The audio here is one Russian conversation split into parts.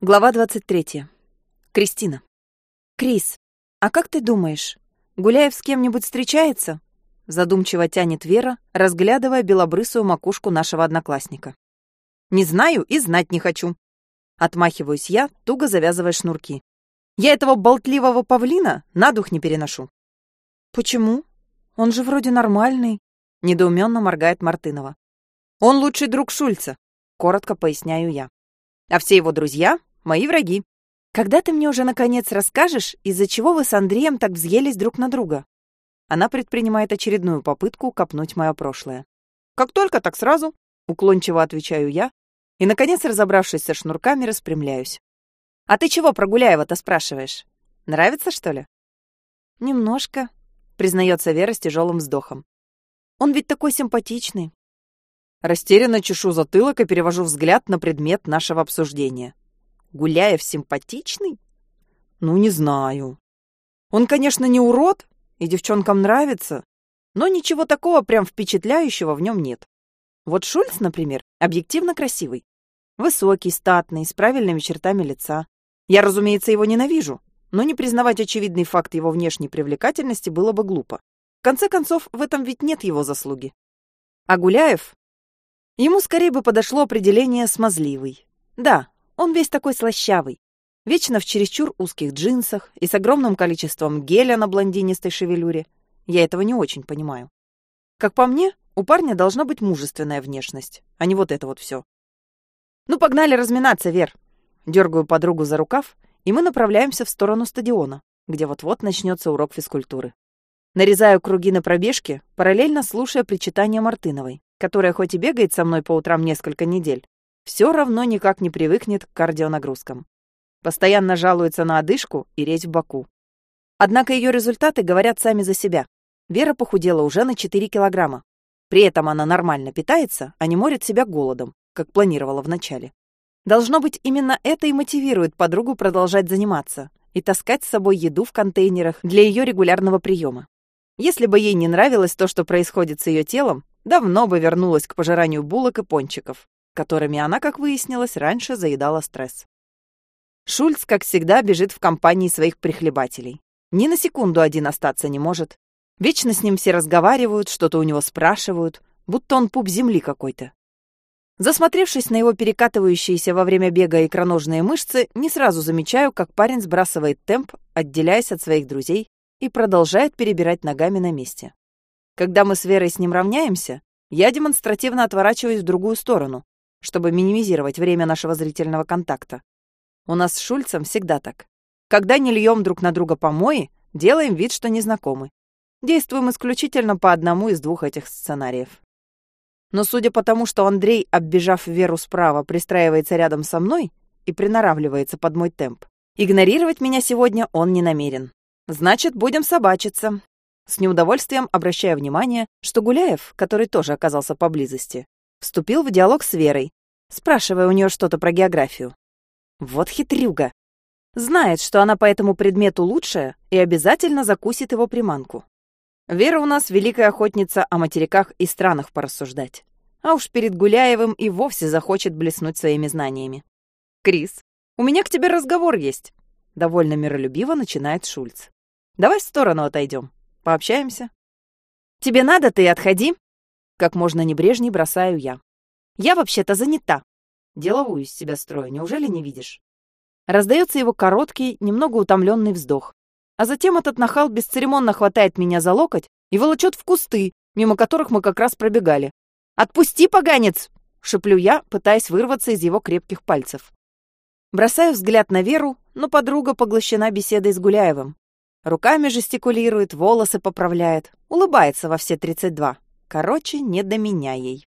Глава 23. Кристина. «Крис, а как ты думаешь, Гуляев с кем-нибудь встречается?» Задумчиво тянет Вера, разглядывая белобрысую макушку нашего одноклассника. «Не знаю и знать не хочу». Отмахиваюсь я, туго завязывая шнурки. «Я этого болтливого павлина на дух не переношу». «Почему? Он же вроде нормальный», — недоуменно моргает Мартынова. «Он лучший друг Шульца», — коротко поясняю я. «А все его друзья Мои враги. Когда ты мне уже наконец расскажешь, из-за чего вы с Андреем так взъелись друг на друга? Она предпринимает очередную попытку копнуть мое прошлое. Как только, так сразу, уклончиво отвечаю я, и, наконец, разобравшись со шнурками, распрямляюсь. «А ты чего про Гуляева-то спрашиваешь? Нравится, что ли?» «Немножко», — признается Вера с тяжелым вздохом. «Он ведь такой симпатичный». Растерянно чешу затылок и перевожу взгляд на предмет нашего обсуждения. Гуляев симпатичный? Ну, не знаю. Он, конечно, не урод, и девчонкам нравится, но ничего такого прям впечатляющего в нем нет. Вот Шульц, например, объективно красивый. Высокий, статный, с правильными чертами лица. Я, разумеется, его ненавижу, но не признавать очевидный факт его внешней привлекательности было бы глупо. В конце концов, в этом ведь нет его заслуги. А Гуляев? Ему скорее бы подошло определение «смазливый». Да, он весь такой слащавый, вечно в чересчур узких джинсах и с огромным количеством геля на блондинистой шевелюре. Я этого не очень понимаю. Как по мне, у парня должна быть мужественная внешность, а не вот это вот все. Ну, погнали разминаться, Вер. Дергаю подругу за рукав, и мы направляемся в сторону стадиона, где вот-вот начнется урок физкультуры. Нарезаю круги на пробежке, параллельно слушая причитания Мартыновой, которая хоть и бегает со мной по утрам несколько недель, все равно никак не привыкнет к кардионагрузкам. Постоянно жалуется на одышку и резь в боку. Однако ее результаты говорят сами за себя. Вера похудела уже на 4 килограмма. При этом она нормально питается, а не морит себя голодом, как планировала вначале. Должно быть, именно это и мотивирует подругу продолжать заниматься и таскать с собой еду в контейнерах для ее регулярного приема. Если бы ей не нравилось то, что происходит с ее телом, давно бы вернулась к пожиранию булок и пончиков, которыми она, как выяснилось, раньше заедала стресс. Шульц, как всегда, бежит в компании своих прихлебателей. Ни на секунду один остаться не может. Вечно с ним все разговаривают, что-то у него спрашивают, будто он пуп земли какой-то. Засмотревшись на его перекатывающиеся во время бега икроножные мышцы, не сразу замечаю, как парень сбрасывает темп, отделяясь от своих друзей, и продолжает перебирать ногами на месте. Когда мы с Верой с ним равняемся, я демонстративно отворачиваюсь в другую сторону, чтобы минимизировать время нашего зрительного контакта. У нас с Шульцем всегда так. Когда не льем друг на друга помои, делаем вид, что не знакомы. Действуем исключительно по одному из двух этих сценариев. Но судя по тому, что Андрей, оббежав Веру справа, пристраивается рядом со мной и приноравливается под мой темп, игнорировать меня сегодня он не намерен. Значит, будем собачиться. С неудовольствием обращая внимание, что Гуляев, который тоже оказался поблизости, Вступил в диалог с Верой, спрашивая у нее что-то про географию. Вот хитрюга. Знает, что она по этому предмету лучшая и обязательно закусит его приманку. Вера у нас великая охотница о материках и странах порассуждать. А уж перед Гуляевым и вовсе захочет блеснуть своими знаниями. «Крис, у меня к тебе разговор есть», — довольно миролюбиво начинает Шульц. «Давай в сторону отойдем, пообщаемся». «Тебе надо, ты отходи», как можно небрежней бросаю я. Я вообще-то занята. Деловую из себя строю, неужели не видишь? Раздается его короткий, немного утомленный вздох. А затем этот нахал бесцеремонно хватает меня за локоть и волочет в кусты, мимо которых мы как раз пробегали. «Отпусти, поганец!» — шеплю я, пытаясь вырваться из его крепких пальцев. Бросаю взгляд на Веру, но подруга поглощена беседой с Гуляевым. Руками жестикулирует, волосы поправляет, улыбается во все тридцать два. Короче, не до меня ей.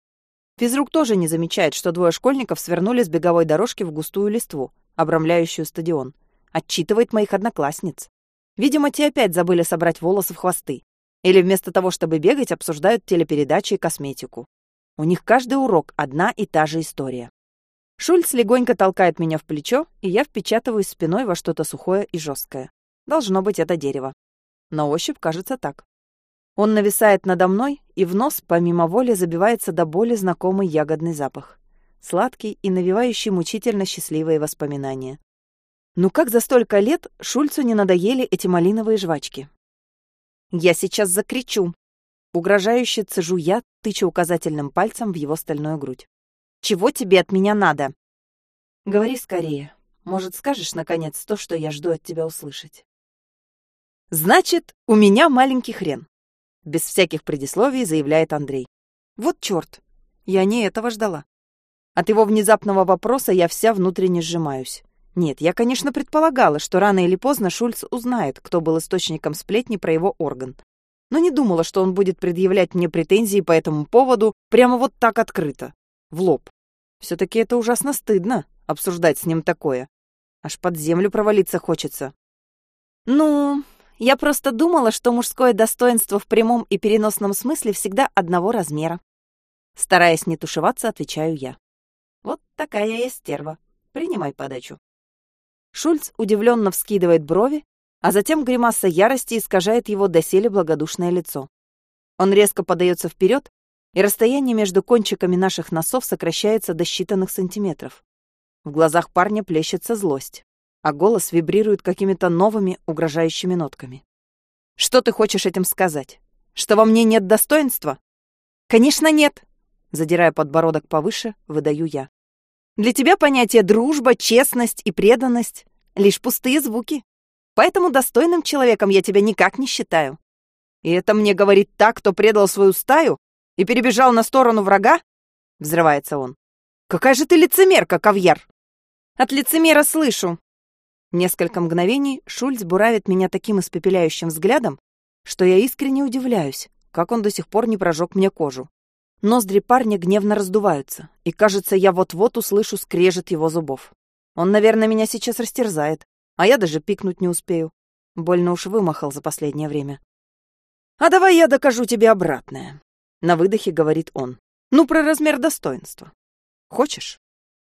Физрук тоже не замечает, что двое школьников свернули с беговой дорожки в густую листву, обрамляющую стадион. Отчитывает моих одноклассниц. Видимо, те опять забыли собрать волосы в хвосты. Или вместо того, чтобы бегать, обсуждают телепередачи и косметику. У них каждый урок одна и та же история. Шульц легонько толкает меня в плечо, и я впечатываюсь спиной во что-то сухое и жесткое. Должно быть, это дерево. На ощупь кажется так. Он нависает надо мной, и в нос, помимо воли, забивается до боли знакомый ягодный запах. сладкий и навевающий мучительно счастливые воспоминания. Ну как за столько лет Шульцу не надоели эти малиновые жвачки? «Я сейчас закричу!» Угрожающе цежу я, тыча указательным пальцем в его стальную грудь. «Чего тебе от меня надо?» «Говори скорее. Может, скажешь, наконец, то, что я жду от тебя услышать?» «Значит, у меня маленький хрен», — без всяких предисловий заявляет Андрей. «Вот чёрт, я не этого ждала». От его внезапного вопроса я вся внутренне сжимаюсь. Нет, я, конечно, предполагала, что рано или поздно Шульц узнает, кто был источником сплетни про его орган. Но не думала, что он будет предъявлять мне претензии по этому поводу прямо вот так открыто, в лоб. Все-таки это ужасно стыдно, обсуждать с ним такое. Аж под землю провалиться хочется. Ну, я просто думала, что мужское достоинство в прямом и переносном смысле всегда одного размера. Стараясь не тушеваться, отвечаю я. Вот такая я стерва. Принимай подачу. Шульц удивленно вскидывает брови, а затем гримаса ярости искажает его доселе благодушное лицо. Он резко подается вперед, и расстояние между кончиками наших носов сокращается до считанных сантиметров. В глазах парня плещется злость, а голос вибрирует какими-то новыми угрожающими нотками. «Что ты хочешь этим сказать? Что во мне нет достоинства?» «Конечно, нет!» Задирая подбородок повыше, выдаю я. Для тебя понятие дружба, честность и преданность — лишь пустые звуки. Поэтому достойным человеком я тебя никак не считаю. И это мне говорит так, кто предал свою стаю и перебежал на сторону врага? Взрывается он. Какая же ты лицемерка, Кавьяр! От лицемера слышу. Несколько мгновений Шульц буравит меня таким испепеляющим взглядом, что я искренне удивляюсь, как он до сих пор не прожег мне кожу. Ноздри парня гневно раздуваются, и, кажется, я вот-вот услышу скрежет его зубов. Он, наверное, меня сейчас растерзает, а я даже пикнуть не успею. Больно уж вымахал за последнее время. «А давай я докажу тебе обратное», — на выдохе говорит он. «Ну, про размер достоинства. Хочешь?»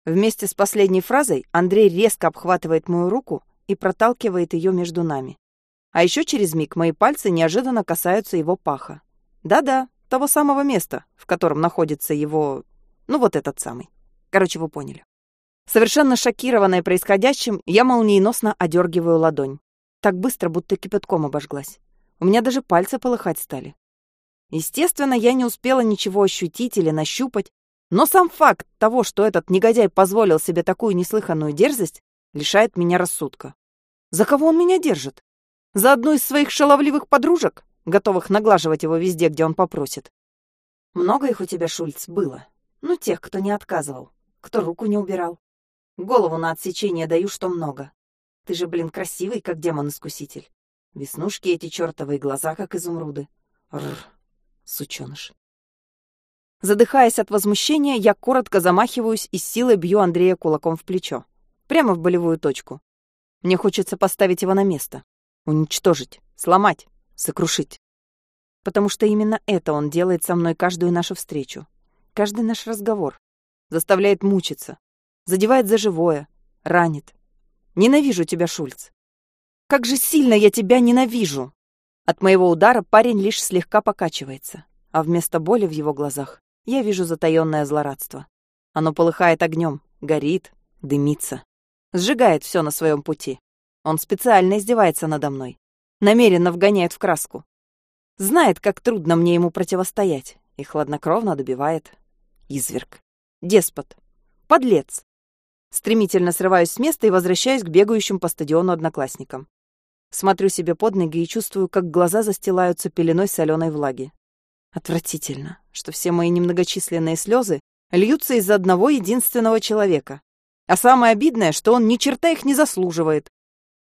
Вместе с последней фразой Андрей резко обхватывает мою руку и проталкивает ее между нами. А еще через миг мои пальцы неожиданно касаются его паха. Да-да, того самого места, в котором находится его... Ну, вот этот самый. Короче, вы поняли. Совершенно шокированная происходящим, я молниеносно одергиваю ладонь. Так быстро, будто кипятком обожглась. У меня даже пальцы полыхать стали. Естественно, я не успела ничего ощутить или нащупать, но сам факт того, что этот негодяй позволил себе такую неслыханную дерзость, лишает меня рассудка. За кого он меня держит? За одну из своих шаловливых подружек? готовых наглаживать его везде, где он попросит. Много их у тебя, Шульц, было? Ну, тех, кто не отказывал, кто руку не убирал. Голову на отсечение даю, что много. Ты же, блин, красивый, как демон-искуситель. Веснушки эти чертовые глаза, как изумруды. Рр, сучёныш. Задыхаясь от возмущения, я коротко замахиваюсь и силой бью Андрея кулаком в плечо. Прямо в болевую точку. Мне хочется поставить его на место. Уничтожить, сломать сокрушить. Потому что именно это он делает со мной каждую нашу встречу, каждый наш разговор. Заставляет мучиться, задевает за живое, ранит. Ненавижу тебя, Шульц. Как же сильно я тебя ненавижу! От моего удара парень лишь слегка покачивается, а вместо боли в его глазах я вижу затаённое злорадство. Оно полыхает огнем, горит, дымится, сжигает все на своем пути. Он специально издевается надо мной, намеренно вгоняет в краску. Знает, как трудно мне ему противостоять, и хладнокровно добивает. Изверг. Деспот. Подлец. Стремительно срываюсь с места и возвращаюсь к бегающим по стадиону одноклассникам. Смотрю себе под ноги и чувствую, как глаза застилаются пеленой соленой влаги. Отвратительно, что все мои немногочисленные слезы льются из-за одного единственного человека. А самое обидное, что он ни черта их не заслуживает.